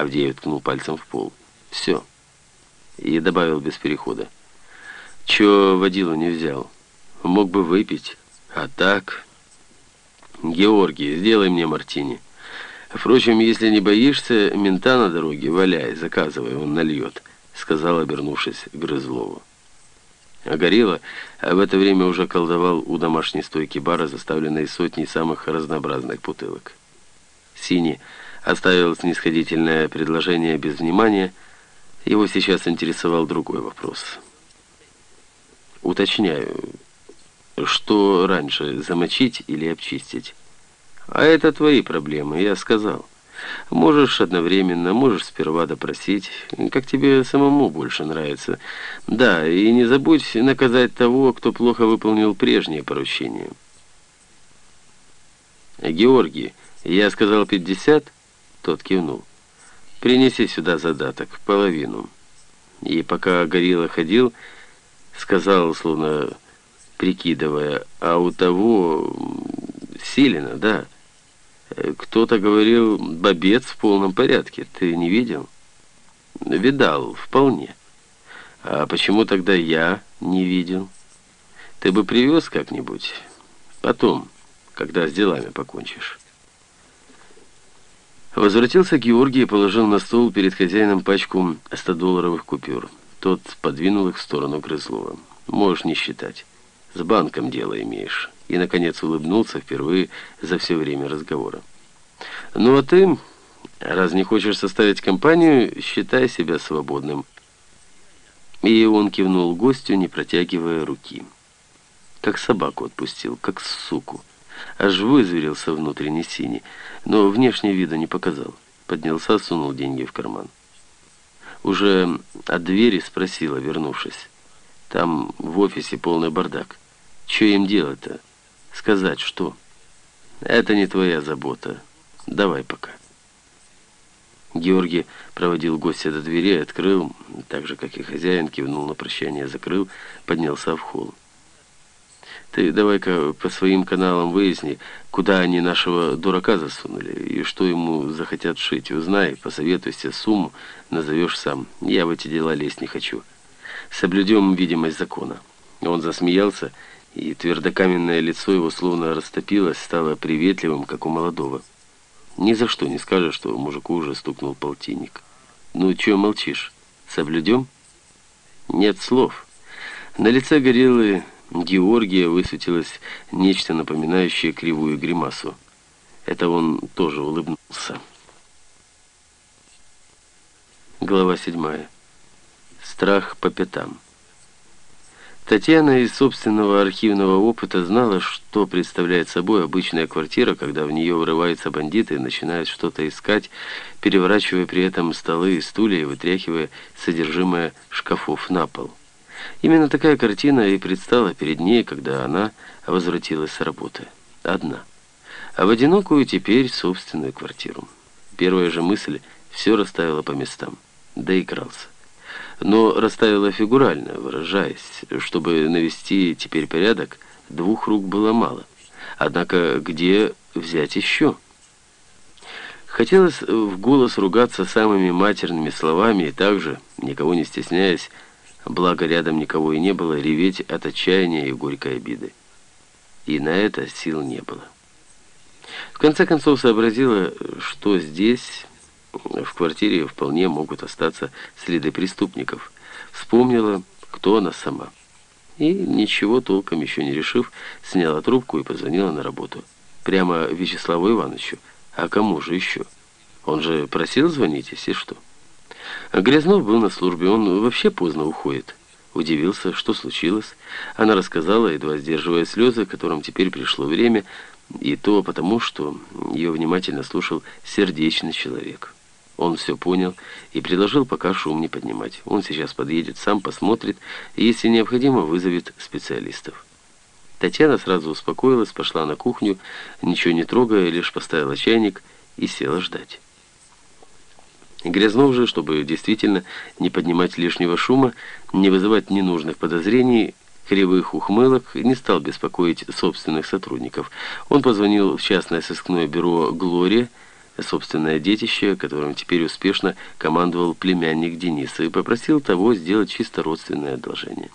Авдеев ткнул пальцем в пол. «Все». И добавил без перехода. «Чего водилу не взял? Мог бы выпить. А так...» «Георгий, сделай мне мартини. Впрочем, если не боишься, мента на дороге валяй, заказывай, он нальет», сказал, обернувшись Грызлову. А Горилла в это время уже колдовал у домашней стойки бара, заставленной сотней самых разнообразных бутылок. Синий оставил снисходительное предложение без внимания. Его сейчас интересовал другой вопрос. Уточняю, что раньше, замочить или обчистить? А это твои проблемы, я сказал. Можешь одновременно, можешь сперва допросить, как тебе самому больше нравится. Да, и не забудь наказать того, кто плохо выполнил прежние поручения. Георгий, я сказал пятьдесят? Тот кивнул. Принеси сюда задаток, половину. И пока Горилла ходил, сказал, словно прикидывая, а у того Силина, да, кто-то говорил, бобец в полном порядке. Ты не видел? Видал, вполне. А почему тогда я не видел? Ты бы привез как-нибудь. Потом, когда с делами покончишь. Возвратился Георгий и положил на стол перед хозяином пачку 100-долларовых купюр. Тот подвинул их в сторону Грызлова. Можешь не считать. С банком дело имеешь и, наконец, улыбнулся впервые за все время разговора. «Ну а ты, раз не хочешь составить компанию, считай себя свободным». И он кивнул гостю, не протягивая руки. Как собаку отпустил, как суку. Аж вызверился внутренне синий, но внешне вида не показал. Поднялся, сунул деньги в карман. Уже от двери спросила, вернувшись. Там в офисе полный бардак. Что им делать-то? Сказать что? Это не твоя забота. Давай пока. Георгий проводил гостя до двери, открыл, так же, как и хозяин, кивнул на прощание, закрыл, поднялся в холл. Ты давай-ка по своим каналам выясни, куда они нашего дурака засунули и что ему захотят шить. Узнай, посоветуйся, сумму назовешь сам. Я в эти дела лезть не хочу. Соблюдем видимость закона. Он засмеялся и твердокаменное лицо его словно растопилось, стало приветливым, как у молодого. Ни за что не скажешь, что мужику уже стукнул полтинник. «Ну, чё молчишь? Соблюдем?» «Нет слов». На лице гориллы Георгия высветилось нечто напоминающее кривую гримасу. Это он тоже улыбнулся. Глава седьмая. Страх по пятам. Татьяна из собственного архивного опыта знала, что представляет собой обычная квартира, когда в нее врываются бандиты и начинают что-то искать, переворачивая при этом столы и стулья и вытряхивая содержимое шкафов на пол. Именно такая картина и предстала перед ней, когда она возвратилась с работы. Одна. А в одинокую теперь собственную квартиру. Первая же мысль все расставила по местам. Доигрался но расставила фигурально, выражаясь. Чтобы навести теперь порядок, двух рук было мало. Однако где взять еще? Хотелось в голос ругаться самыми матерными словами и также, никого не стесняясь, благо рядом никого и не было, реветь от отчаяния и горькой обиды. И на это сил не было. В конце концов сообразила, что здесь в квартире вполне могут остаться следы преступников. Вспомнила, кто она сама. И, ничего толком еще не решив, сняла трубку и позвонила на работу. Прямо Вячеславу Ивановичу. А кому же еще? Он же просил звонить, если что. Грязнов был на службе, он вообще поздно уходит. Удивился, что случилось. Она рассказала, едва сдерживая слезы, которым теперь пришло время, и то потому, что ее внимательно слушал сердечный человек. Он все понял и предложил пока шум не поднимать. Он сейчас подъедет, сам посмотрит и, если необходимо, вызовет специалистов. Татьяна сразу успокоилась, пошла на кухню, ничего не трогая, лишь поставила чайник и села ждать. Грязнов же, чтобы действительно не поднимать лишнего шума, не вызывать ненужных подозрений, кривых ухмылок, не стал беспокоить собственных сотрудников. Он позвонил в частное сыскное бюро «Глория», собственное детище, которым теперь успешно командовал племянник Дениса, и попросил того сделать чисто родственное одолжение.